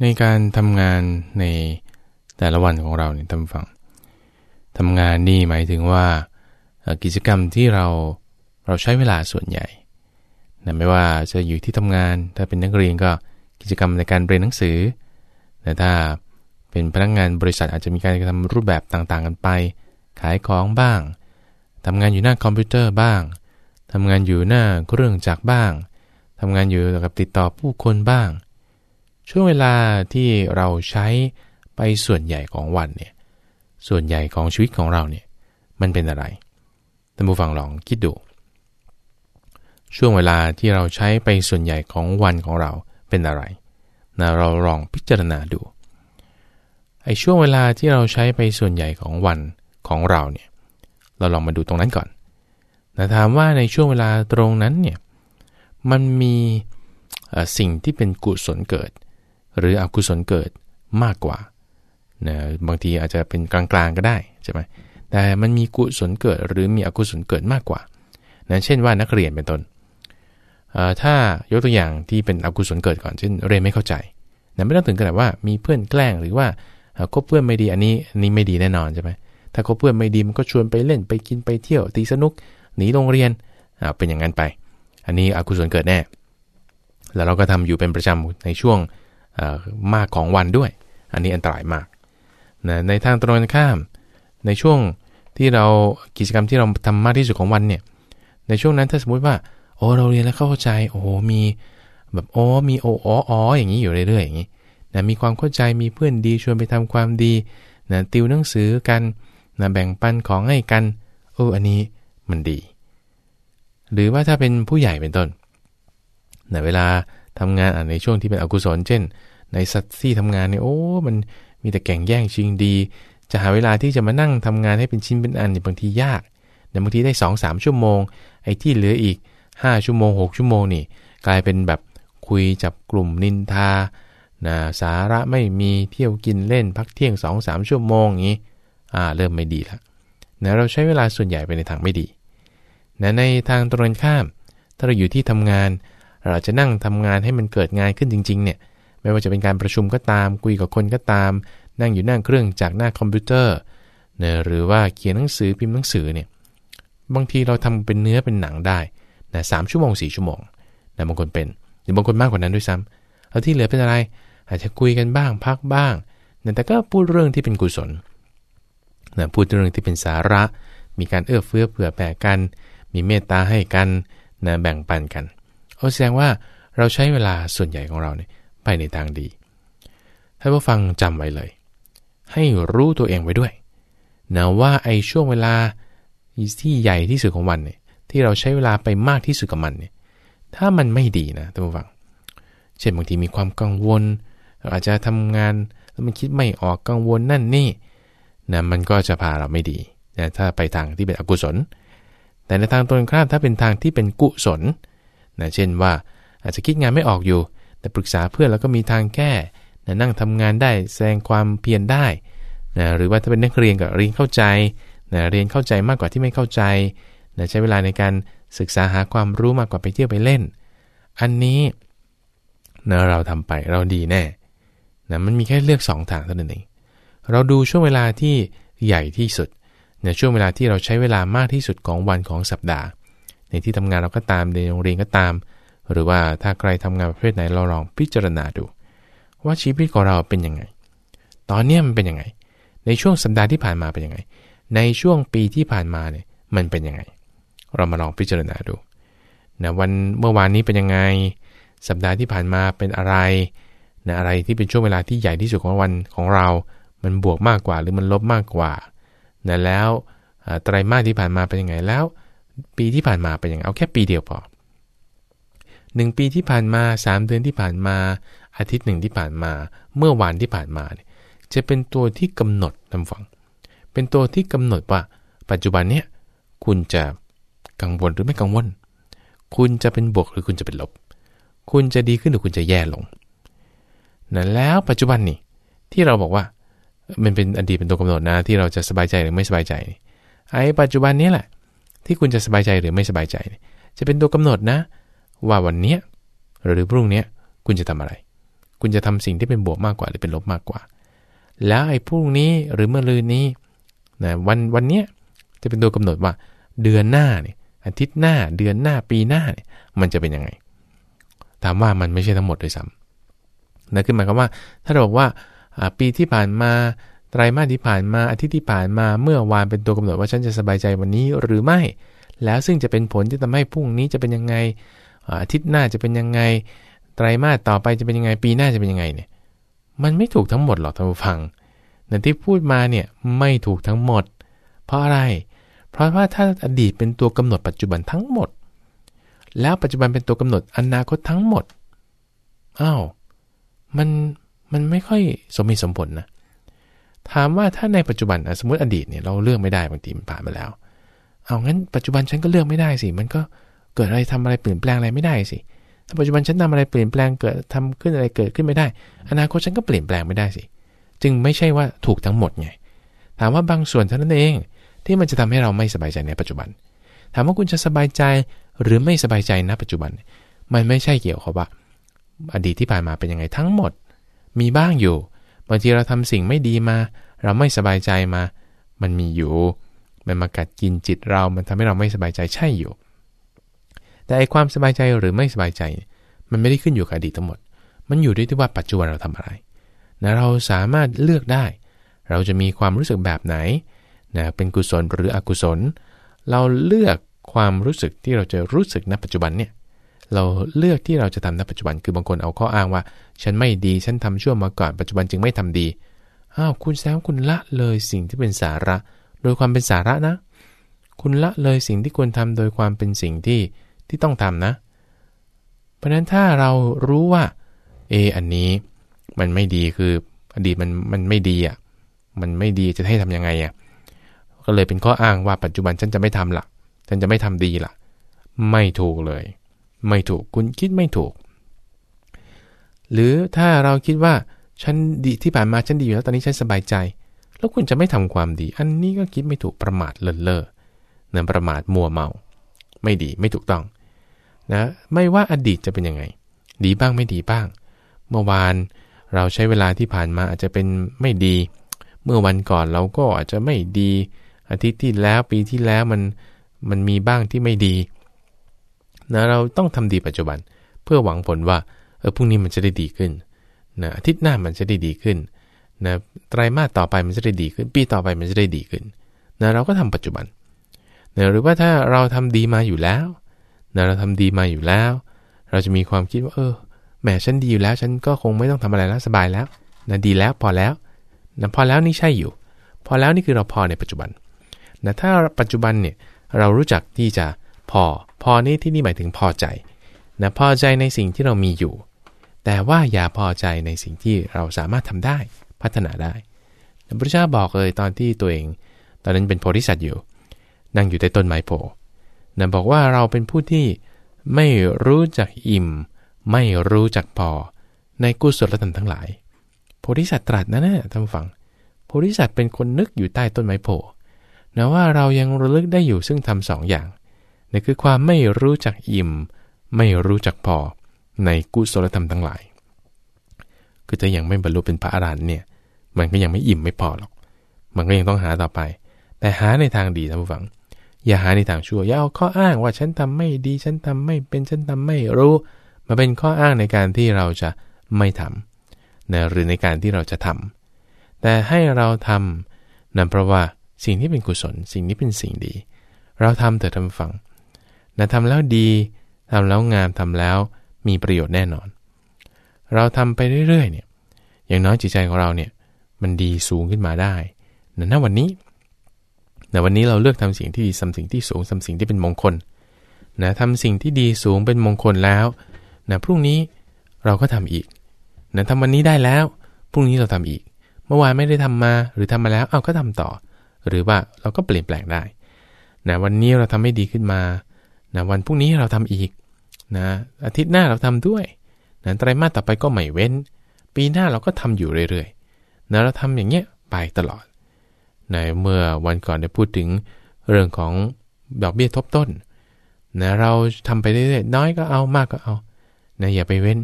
ในการทำงานในแต่ละวันของเราเนี่ยทำฟังทำงานนี่หมายถึงว่ากิจกรรมที่เราเราใช้เวลาส่วนใหญ่นะไม่ว่าจะอยู่ที่ทำงาน ถ้าเป็นนักเรียนก็กิจกรรมในการเรียนหนังสือแต่ถ้าเป็นพนักงงานบริษัทอาจจะมีการทำรูปแบบต่างๆกันไป ขายของบ้างทำงานอยู่หน้าคอมพิวเตอร์บ้างทำงานอยู่หน้าเครื่องจักรบ้างทำงานอยู่กับติดต่อผู้คนบ้าง ช่วงเวลาที่เราใช้ไปส่วนใหญ่ของวันเนี่ย ส่วนใหญ่ของชีวิตของเราเนี่ย มันเป็นอะไร ท่านผู้ฟังลองคิดดู ช่วงเวลาที่เราใช้ไปส่วนใหญ่ของวันของเราเป็นอะไรนะเราลองพิจารณาดู ไอ้ช่วงเวลาที่เราใช้ไปส่วนใหญ่ของวันของเราเนี่ย เราลองมาดูตรงนั้นก่อนแต่ถามว่าในช่วงเวลาตรงนั้นเนี่ย มันมีสิ่งที่เป็นกุศลเกิด หรืออกุศลเกิดมากกว่านะบางทีอาจจะเป็นกลางๆก็ได้ใช่ไหมแต่มันมีกุศลเกิดหรือมีอกุศลเกิดมากกว่านะเช่นว่านักเรียนเป็นต้นถ้ายกตัวอย่างที่เป็นอกุศลเกิดก่อนเช่นเรียนไม่เข้าใจนะไม่ต้องถึงขนาดว่ามีเพื่อนแกล้งหรือว่าคบเพื่อนไม่ดีอันนี้นนี้ไม่ดีแน่นอนใช่ไหมถ้าคบเพื่อนไม่ดีมันก็ชวนไปเล่นไปกินไปเที่ยวตีสนุกหนีโรงเรียนเป็นอย่างนั้นไป อันนี้อกุศลเกิดแน่ แล้วเราก็ทำอยู่เป็นประจำในช่วง มากของวันด้วย อันนี้อันตรายมากนะในทางตรงกันข้าม ในช่วงที่เรากิจกรรมที่เราทำมากที่สุดของวันเนี่ยในช่วงนั้นถ้าสมมุติว่าโอ้เราเรียนแล้วเข้าใจโอ้มีแบบโอ้มีโอ้อ๋อออย่างนี้อยู่เรื่อยๆอย่างนี้นะมีความเข้าใจมีเพื่อนดีชวนไปทำความดีนะติวหนังสือกันนะแบ่งปันของให้กันโอ้อันนี้มันดี หรือว่าถ้าเป็นผู้ใหญ่เป็นต้นนะเวลา ทำงานในช่วงที่เป็นอกุศล เช่น ในสัตว์ที่ทำงานเนี่ยโอ้มันมีแต่แข่งแย่งชิงดี จะหาเวลาที่จะมานั่งทำงานให้เป็นชิ้นเป็นอันเนี่ยบางทียากแต่บางทีได้2อสชั่วโมง ไอ้ที่เหลืออีก 5 ชั่วโมง 6 ชั่วโมงนี่ กลายเป็นแบบคุยจับกลุ่มนินทานะสาระไม่มีเที่ยวกินเล่นพักเที่ยง2อสชั่วโมงอย่างนี้อ่าเริ่มไม่ดีล้วนะเราใช้เวลาส่วนใหญ่ไปในทางไม่ดีนะในทางตรงข้าม ถ้าเราอยู่ที่ทำงาน เราจะนั่งทำงานให้มันเกิดงานขึ้นจริงๆเนี่ยไม่ว่าจะเป็นการประชุมก็ตามคุยกับคนก็ตาม นั่งอยู่หน้าเครื่องจากหน้าคอมพิวเตอร์นะหรือว่าเขียนหนังสือพิมพ์หนังสือเนี่ยบางทีเราทำเป็นเนื้อเป็นหนังได้นะสชั่วโมง4ชั่วโมงนะบางคนเป็นหรือบางคนมากกว่านั้นด้วยซ้ำเอาที่เหลือเป็นอะไร อาจจะคุยกันบ้างพักบ้างนะแต่ก็พูดเรื่องที่เป็นกุศลนะพูดเรื่องที่เป็นสาระ มีการเอื้อเฟื้อเผื่อแผ่กัน มีเมตตาให้กันนะแบ่งปันกัน เอาแสดงว่าเราใช้เวลาส่วนใหญ่ของเราเนี่ยไปในทางดีท่านผู้ฟังจำไว้เลย ให้รู้ตัวเองไว้ด้วยนะว่าไอ้ช่วงเวลาที่ใหญ่ที่สุดของวันเนี่ยที่เราใช้เวลาไปมากที่สุดกับมันเนี่ยถ้ามันไม่ดีนะท่านผู้ฟัง เช่นบางทีมีความกังวล อาจจะทำงานแล้วมันคิดไม่ออกกังวลนั่นนี่นะมันก็จะพาเราไม่ดีนะถ้าไปทางที่เป็นอกุศล แต่ในทางตรงข้ามถ้าเป็นทางที่เป็นกุศล นะเช่นว่าอาจจะคิดงานไม่ออกอยู่ แต่ปรึกษาเพื่อนแล้วก็มีทางแก้นะนั่งทำงานได้แสดงความเพียรได้นะหรือว่าถ้าเป็นนักเรียนก็เรียนเข้าใจนะเรียนเข้าใจมากกว่าที่ไม่เข้าใจนะใช้เวลาในการศึกษาหาความรู้มากกว่าไปเที่ยวไปเล่น อันนี้นะเราทำไปเราดีแน่นะมันมีแค่เลือก 2 ทางเท่านั้นเองเราดูช่วงเวลาที่ใหญ่ที่สุดในช่วงเวลาที่เราใช้เวลามากที่สุดของวันของสัปดาห์ ในที่ทำงานเราก็ตามในโรงเรียนก็ตาม หรือว่าถ้าใครทำงานประเภทไหนเราลองพิจารณาดู ว่าชีวิตของเราเป็นยังไง ตอนนี้มันเป็นยังไง ในช่วงสัปดาห์ที่ผ่านมาเป็นยังไง ในช่วงปีที่ผ่านมาเนี่ยมันเป็นยังไง เรามาลองพิจารณาดูนะวันเมื่อวานนี้เป็นยังไง สัปดาห์ที่ผ่านมาเป็นอะไรนะอะไรที่เป็นช่วงเวลาที่ใหญ่ที่สุดของวันของเรา มันบวกมากกว่าหรือมันลบมากกว่านะแล้วไตรมาสที่ผ่านมาเป็นยังไงแล้ว ปีที่ผ่านมาเป็นยังไงเอาแค่ปีเดียวพอหนึ่งปีที่ผ่านมาสามเดือนที่ผ่านมา อาทิตย์หนึ่งที่ผ่านมา เมื่อวานที่ผ่านมาเนี่ยจะเป็นตัวที่กำหนดทำฝัง เป็นตัวที่กำหนดว่า ปัจจุบันเนี่ยคุณจะกังวลหรือไม่กังวล คุณจะเป็นบวกหรือคุณจะเป็นลบ คุณจะดีขึ้นหรือคุณจะแย่ลงนั่นแล้วปัจจุบันนี่ที่เราบอกว่า มันเป็นอดีตเป็นตัวกำหนดนะที่เราจะสบายใจหรือไม่สบายใจไอ้ปัจจุบันนี้แหละ ที่คุณจะสบายใจหรือไม่สบายใจ จะเป็นตัวกำหนดนะ ว่าวันนี้หรือพรุ่งนี้คุณจะทำอะไร คุณจะทำสิ่งที่เป็นบวกมากกว่าหรือเป็นลบมากกว่า แล้วไอ้พรุ่งนี้หรือเมื่อลืนนี้นะวันวันเนี้ยจะเป็นตัวกำหนดว่าเดือนหน้าเนี่ยอาทิตย์หน้าเดือนหน้าปีหน้าเนี่ยมันจะเป็นยังไง ถามว่ามันไม่ใช่ทั้งหมดด้วยซ้ำนั่นคือหมายความว่า ถ้าเราบอกว่าปีที่ผ่านมา ไตรมาสที่ผ่านมาอาทิตย์ที่ผ่านมาเมื่อวานเป็นตัวกำหนดว่าฉันจะสบายใจวันนี้หรือไม่ แล้วซึ่งจะเป็นผลที่ทำให้พรุ่งนี้จะเป็นยังไงอาทิตย์หน้าจะเป็นยังไง ไตรมาสต่อไปจะเป็นยังไง ปีหน้าจะเป็นยังไงเนี่ย มันไม่ถูกทั้งหมดหรอกท่านผู้ฟังแต่ที่พูดมาเนี่ยไม่ถูกทั้งหมด เพราะอะไร เพราะว่าถ้าอดีตเป็นตัวกำหนดปัจจุบันทั้งหมด แล้วปัจจุบันเป็นตัวกำหนดอนาคตทั้งหมด อ้าว มัน มันไม่ค่อยสมเหตุสมผลนะ ถามว่าถ้าในปัจจุบันสมมติอดีตเนี่ยเราเลือกไม่ได้บางทีมันผ่านมาแล้ว เอางั้นปัจจุบันฉันก็เลือกไม่ได้สิ มันก็เกิดอะไรทำอะไรเปลี่ยนแปลงอะไรไม่ได้สิ ถ้าปัจจุบันฉันทาอะไรเปลี่ยนแปลงเกิดทำขึ้นอะไรเกิดขึ้นไม่ได้ อนาคตฉันก็เปลี่ยนแปลงไม่ได้สิ จึงไม่ใช่ว่าถูกทั้งหมดไง ถามว่าบางส่วนเท่านั้นเองที่มันจะทำให้เราไม่สบายใจในปัจจุบัน ถามว่าคุณจะสบายใจหรือไม่สบายใจณปัจจุบัน มันไม่ใช่เกี่ยวกับว่าอดีตที่ผ่านมาเป็นยังไงทั้งหมด มีบ้างอยู่ บางทีเราทำสิ่งไม่ดีมา เราไม่สบายใจมา มันมีอยู่ มันมากัดกินจิตเรา มันทำให้เราไม่สบายใจใช่อยู่ แต่ไอความสบายใจหรือไม่สบายใจ มันไม่ได้ขึ้นอยู่กับอดีตทั้งหมด มันอยู่ด้วยที่ว่าปัจจุบันเราทำอะไรนะเราสามารถเลือกได้ เราจะมีความรู้สึกแบบไหนนะเป็นกุศลหรืออกุศล เราเลือกความรู้สึกที่เราจะรู้สึกณปัจจุบันเนี่ย เราเลือกที่เราจะทำณปัจจุบันคือบางคนเอาข้ออ้างว่า ฉันไม่ดีฉันทำชั่วมาก่อนปัจจุบันจึงไม่ทำดีอ้าวคุณแซวคุณละเลยสิ่งที่เป็นสาระ โดยความเป็นสาระนะ คุณละเลยสิ่งที่ควรทำโดยความเป็นสิ่งที่ที่ต้องทำนะ เพราะนั้นถ้าเรารู้ว่าเออันนี้มันไม่ดีคืออดีตมันมันไม่ดีอะมันไม่ดีจะให้ทํำยังไงอะก็เลยเป็นข้ออ้างว่าปัจจุบันฉันจะไม่ทำละฉันจะไม่ทำดีละไม่ถูกเลย ไม่ถูกคุณคิดไม่ถูก หรือถ้าเราคิดว่าฉันดีที่ผ่านมาฉันดีอยู่แล้วตอนนี้ฉันสบายใจ แล้วคุณจะไม่ทำความดี อันนี้ก็คิดไม่ถูกประมาทเลินเล่อเนื่อประมาทมัวเมา ไม่ดีไม่ถูกต้องนะไม่ว่าอดีตจะเป็นยังไง ดีบ้างไม่ดีบ้าง เมื่อวานเราใช้เวลาที่ผ่านมาอาจจะเป็นไม่ดี เมื่อวันก่อนเราก็อาจจะไม่ดี อาทิตย์ที่แล้วปีที่แล้วมันมันมีบ้างที่ไม่ดี นะเราต้องทำดีปัจจุบัน เพื่อหวังผลว่าเออพรุ่งนี้มันจะได้ดีขึ้นนะอาทิตย์หน้ามันจะได้ดีขึ้นนะไตรมาสต่อไปมันจะได้ดีขึ้น ปีต่อไปมันจะได้ดีขึ้นนะเราก็ทำปัจจุบันนะหรือว่าถ้าเราทำดีมาอยู่แล้วนะเราทำดีมาอยู่แล้ว เราจะมีความคิดว่า เออแหมฉันดีอยู่แล้ว ฉันก็คงไม่ต้องทำอะไรแล้วสบายแล้วนะดีแล้วพอแล้วนะพอแล้วนี่ใช่อยู่ พอแล้วนี่คือเราพอในปัจจุบันนะถ้าปัจจุบันเนี่ยเรารู้จักที่จะ พอ พอนี่ที่นี่หมายถึงพอใจนะพอใจในสิ่งที่เรามีอยู่ แต่ว่าอย่าพอใจในสิ่งที่เราสามารถทำได้พัฒนาได้พระเจ้าบอกเลยตอนที่ตัวเอง ตอนนั้นเป็นโพธิสัตว์อยู่ นั่งอยู่ใต้ต้นไม้โพนะบอกว่าเราเป็นผู้ที่ไม่รู้จักอิ่ม ไม่รู้จักพอ ในกุศลธรรมทั้งหลาย โพธิสัตว์ตรัสนะนะท่านฟัง โพธิสัตว์เป็นคนนึกอยู่ใต้ต้นไม้โพนะว่าเรายังระลึกได้อยู่ซึ่งทำสองอย่าง นั่นคือความไม่รู้จักอิ่ม ไม่รู้จักพอในกุศลธรรมทั้งหลาย คือถ้ายังไม่บรรลุเป็นพระอรหันต์เนี่ยมันก็ยังไม่อิ่มไม่พอหรอก มันก็ยังต้องหาต่อไป แต่หาในทางดีท่านผู้ฟัง อย่าหาในทางชั่ว อย่าเอาข้ออ้างว่าฉันทำไม่ดี ฉันทำไม่เป็นฉันทำไม่รู้ มาเป็นข้ออ้างในการที่เราจะไม่ทำนะหรือในการที่เราจะทำแต่ให้เราทำนั่นเพราะว่าสิ่งที่เป็นกุศล สิ่งนี้เป็นสิ่งดี เราทำแต่ทำฟัง นะทำแล้วดีทำแล้วงามทำแล้วมีประโยชน์แน่นอน เราทำไปเรื่อยๆเนี่ยอย่างน้อยจิตใจของเราเนี่ยมันดีสูงขึ้นมาได้นณวันนี้นวันนี้เราเลือกทำสิ่งที่ดีทำสิ่งที่สูงทำสิ่งที่เป็นมงคลนะทำสิ่งที่ดีสูงเป็นมงคลแล้วนะพรุ่งนี้เราก็ทำอีกนะทำวันนี้ได้แล้ว พรุ่งนี้เราทำอีก เมื่อวานไม่ได้ทำมาหรือทำมาแล้วเอาก็ทำต่อ หรือว่าเราก็เปลี่ยนแปลงได้นะวันนี้เราทำไม่ดีขึ้นมา นะวันพรุ่งนี้เราทำอีกนะอาทิตย์หน้าเราทำด้วยนะไตรมาสต่อไปก็ไม่เว้น ปีหน้าเราก็ทำอยู่เรื่อยๆนะเราทำอย่างเงี้ยไปตลอดในเมื่อวันก่อนได้พูดถึงเรื่องของดอกเบี้ยทบต้นนะเราทำไปเรื่อยๆน้อยก็เอามากก็เอานะอย่าไปเว้น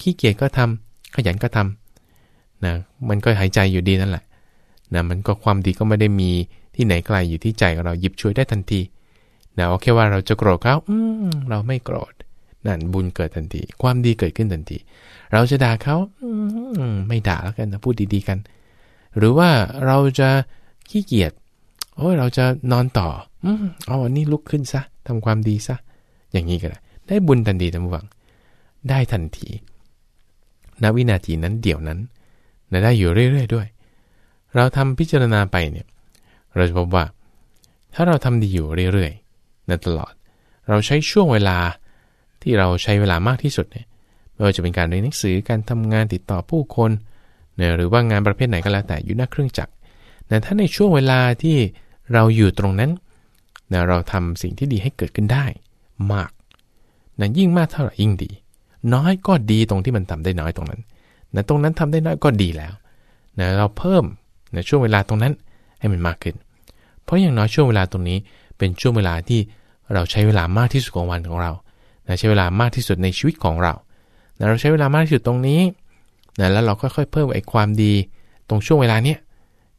ขี้เกียจก็ทขยันก็ทำนะมันก็หายใจอยู่ดีนั่นแหละนะมันก็ความดีก็ไม่ได้มีที่ไหนไกลอยู่ที่ใจของเราหยิบช่วยได้ทันที นะเอาแค่ว่าเราจะโกรธเขาอืมเราไม่โกรธนั่นบุญเกิดทันที ความดีเกิดขึ้นทันที เราจะด่าเขาอืมไม่ด่าแล้วกันนะพูดดีๆกัน หรือว่าเราจะขี้เกียจโอ้ยเราจะนอนต่ออืมเอาอันนี้ลุกขึ้นซะทำความดีซะอย่างนี้ก็ได้ได้บุญทันทีทั้งวัง ได้ทันทีณวินาทีนั้นเดี๋ยวนั้นนะได้อยู่เรื่อยๆด้วย เราทำพิจารณาไปเนี่ย เราจะพบว่า ถ้าเราทำดีอยู่เรื่อยๆ ตลอด เราใช้ช่วงเวลาที่เราใช้เวลามากที่สุดเนี่ยไม่ว่าจะเป็นการเรียนหนังสือการทำงานติดต่อผู้คนเนี่ยหรือว่างานประเภทไหนก็แล้วแต่อยู่หน้าเครื่องจักรแต่ถ้าในช่วงเวลาที่เราอยู่ตรงนั้นนะเราทำสิ่งที่ดีให้เกิดขึ้นได้มากนะยิ่งมากเท่าไหร่ยิ่งดี น้อยก็ดีตรงที่มันทำได้น้อยตรงนั้นนะตรงนั้นทำได้น้อยก็ดีแล้วนะเราเพิ่มในช่วงเวลาตรงนั้นให้มันมากขึ้น เพราะอย่างน้อยช่วงเวลาตรงนี้เป็นช่วงเวลาที่ เราใช้เวลามากที่สุดของวันของเรานะใช้เวลามากที่สุดในชีวิตของเรานะเราใช้เวลามากที่สุดตรงนี้นะแล้วเราค่อยๆเพิ่มไอ้ความดีตรงช่วงเวลาเนี้ย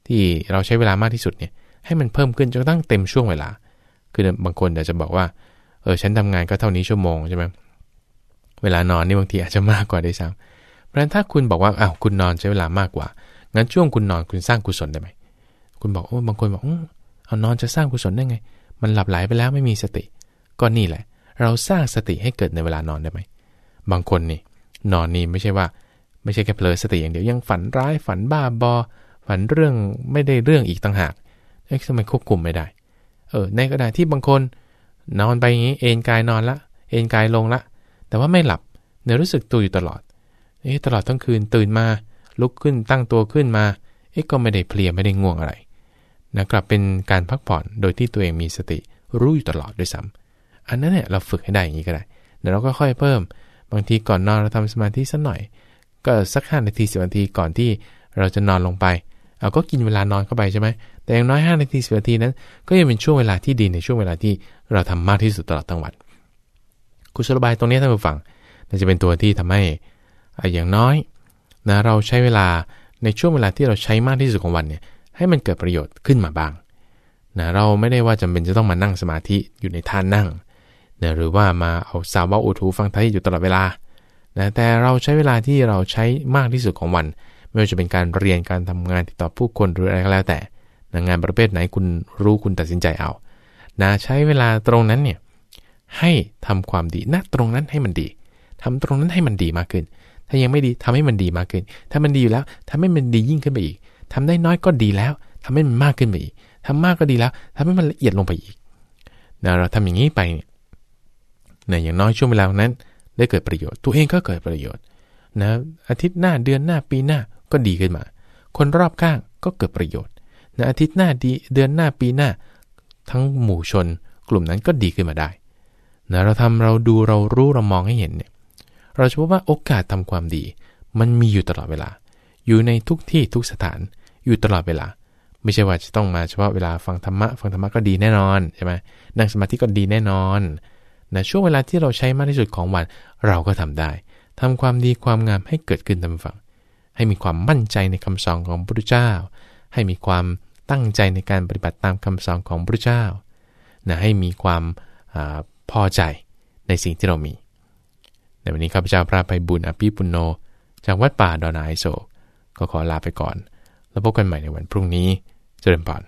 ที่เราใช้เวลามากที่สุดเนี่ยให้มันเพิ่มขึ้นจนตั้งเต็มช่วงเวลา คือบางคนอาจจะบอกว่าเออฉันทำงานก็เท่านี้ชั่วโมงใช่ไหมเวลานอนนี่บางทีอาจจะมากกว่าด้วยซ้ำเพราะฉะนั้นถ้าคุณบอกว่าอ้าวคุณนอนใช้เวลามากกว่า งั้นช่วงคุณนอนคุณสร้างกุศลได้ไหมคุณบอกโอ้บางคนบอกเอานอนจะสร้างกุศลได้ไง มันหลับไหลไปแล้วไม่มีสติ ก็นี่แหละ เราสร้างสติให้เกิดในเวลานอนได้ไหม บางคนนี่นอนนี่ไม่ใช่ว่า ไม่ใช่แค่เพลอสติอย่างเดียวยังฝันร้ายฝันบ้าบอ ฝันเรื่องไม่ได้เรื่องอีกต่างหากเอ๊ะทำไมควบคุมไม่ได้ เออ ในขณะที่บางคน นอนไปอย่างนี้เอนกายนอนละ เอนกายลงละ แต่ว่าไม่หลับเนื้อรู้สึกตัวอยู่ตลอดเอ๊ะตลอดทั้งคืนตื่นมา ลุกขึ้นตั้งตัวขึ้นมาเอ๊ะก็ไม่ได้เพลียไม่ได้ง่วงอะไร นะกลับเป็นการพักผ่อนโดยที่ตัวเองมีสติรู้อยู่ตลอดด้วยซ้ำอันนั้นเนี่ยเราฝึกให้ได้อย่างนี้ก็ได้เดี๋ยวเราก็ค่อยเพิ่ม บางทีก่อนนอนเราทำสมาธิสักหน่อย ก็สักห้านาทีสิบนาทีก่อนที่เราจะนอนลงไปเอาก็กินเวลานอนเข้าไปใช่ไหมแต่อย่างน้อย5นาทีสินาทีนั้น ก็ยังเป็นช่วงเวลาที่ดีในช่วงเวลาที่เราทำมากที่สุดตลอดทั้งวันกุศลบายตรงนี้ท่านผู้ฟังน่าจะเป็นตัวที่ทำให้อย่างน้อยนะเราใช้เวลาในช่วงเวลาที่เราใช้มากที่สุดของวันเนี่ย ให้มันเกิดประโยชน์ขึ้นมาบ้างนะเราไม่ได้ว่าจำเป็นจะต้องมานั่งสมาธิอยู่ในท่านั่งนะหรือว่ามาเอาสาวว่าอุทูฟังท้ายอยู่ตลอดเวลานะแต่เราใช้เวลาที่เราใช้มากที่สุดของวัน ไม่ว่าจะเป็นการเรียนการทำงานติดต่อผู้คนหรืออะไรก็แล้วแต่งานประเภทไหนคุณรู้คุณตัดสินใจเอานะใช้เวลาตรงนั้นเนี่ยให้ทำความดีณตรงนั้นให้มันดีทำตรงนั้นให้มันดีมากขึ้น ถ้ายังไม่ดีทำให้มันดีมากขึ้น ถ้ามันดีอยู่แล้วทำให้มันดียิ่งขึ้นไปอีก ทำได้น้อยก็ดีแล้วทำให้มันมากขึ้นไปอีกทำมากก็ดีแล้วทำให้มันละเอียดลงไปอีกนะเราทำอย่างนี้ไปเนี่ยนะอย่างน้อยช่วงเวลานั้น ได้เกิดประโยชน์ ตัวเองก็เกิดประโยชน์นะอาทิตย์หน้าเดือนหน้าปีหน้าก็ดีขึ้นมา คนรอบข้างก็เกิดประโยชน์นะอาทิตย์หน้าดีเดือนหน้าปีหน้า ทั้งหมู่ชน กลุ่มนั้นก็ดีขึ้นมาได้นะเราทำเราดูเรารู้เรามองให้เห็นเนี่ยเราจะพบว่าโอกาสทำความดี มันมีอยู่ตลอดเวลา อยู่ในทุกที่ทุกสถาน อยู่ตลอดเวลา ไม่ใช่ว่าจะต้องมาเฉพาะเวลาฟังธรรมะ ฟังธรรมะก็ดีแน่นอนใช่ไหมนั่งสมาธิก็ดีแน่นอนนะช่วงเวลาที่เราใช้มากที่สุดของวันเราก็ทำได้ทำความดีความงามให้เกิดขึ้นตามฝัง ให้มีความมั่นใจในคำสอนของพระพุทธเจ้า ให้มีความตั้งใจในการปฏิบัติตามคำสอนของพระพุทธเจ้านะให้มีความอพอใจในสิ่งที่เรามี ในวันนี้ข้าพเจ้าพระภัยบุญอภิปุโน จากวัดป่าดอนไอโศก็ขอลาไปก่อน แล้วพบกันใหม่ในวันพรุ่งนี้ เจริญพร